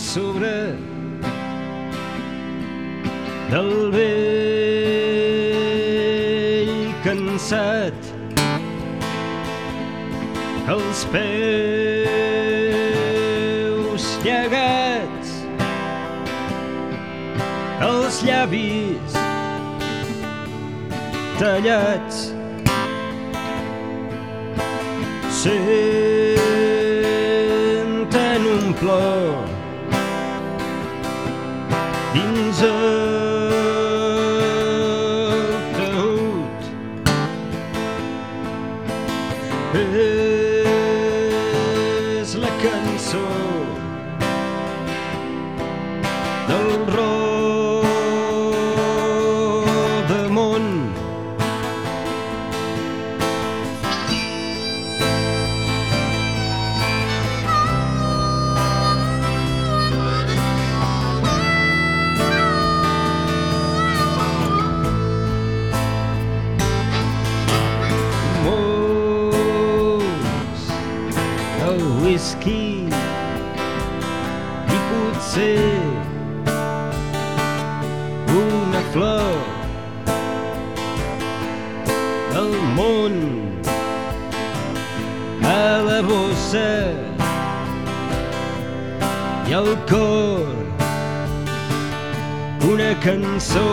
sobre del vell cansat que els peus llegats els llavis tallats. Senten un plor dins el taüt és la cançó del rodamont potser una flor el món. A la bossa i el cor una cançó.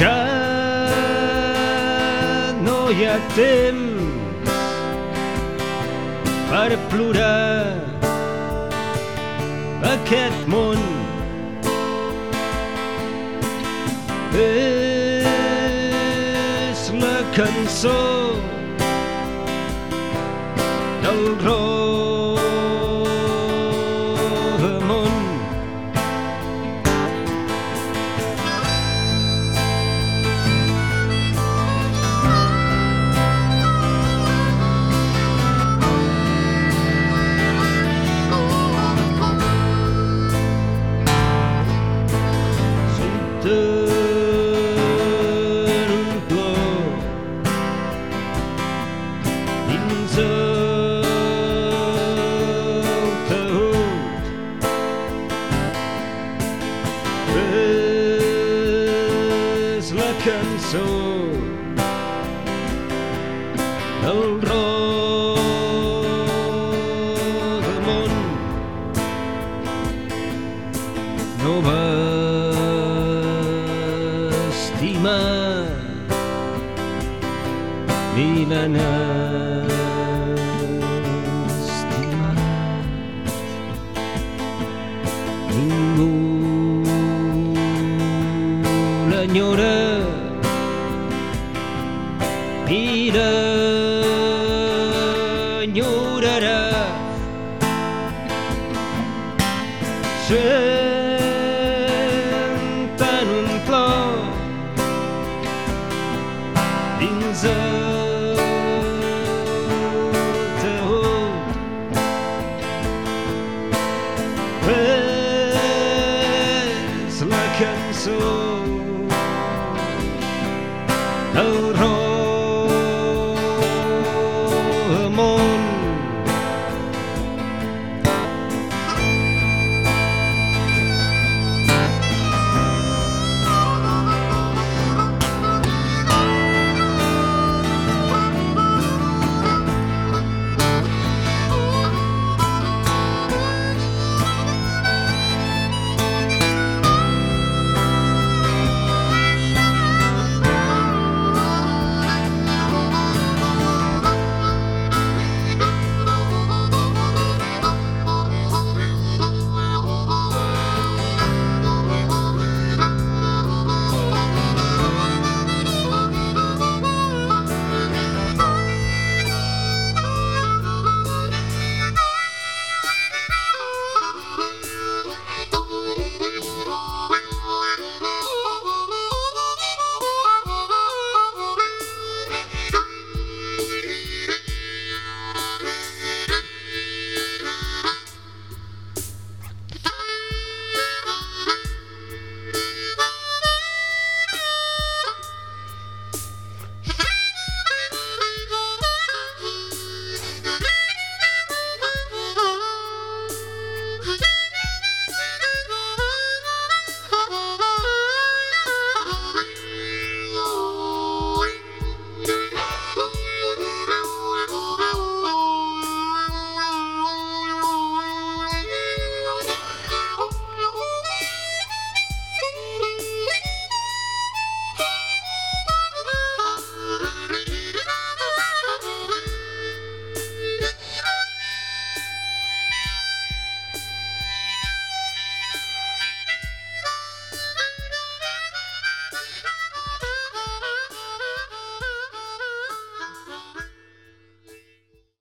Ja no hi ha temps per plorar aquest món és la cançó del rodamont cançó del rodamont no va estimar ni estimat ningú. L'enyora inan yurara. Sen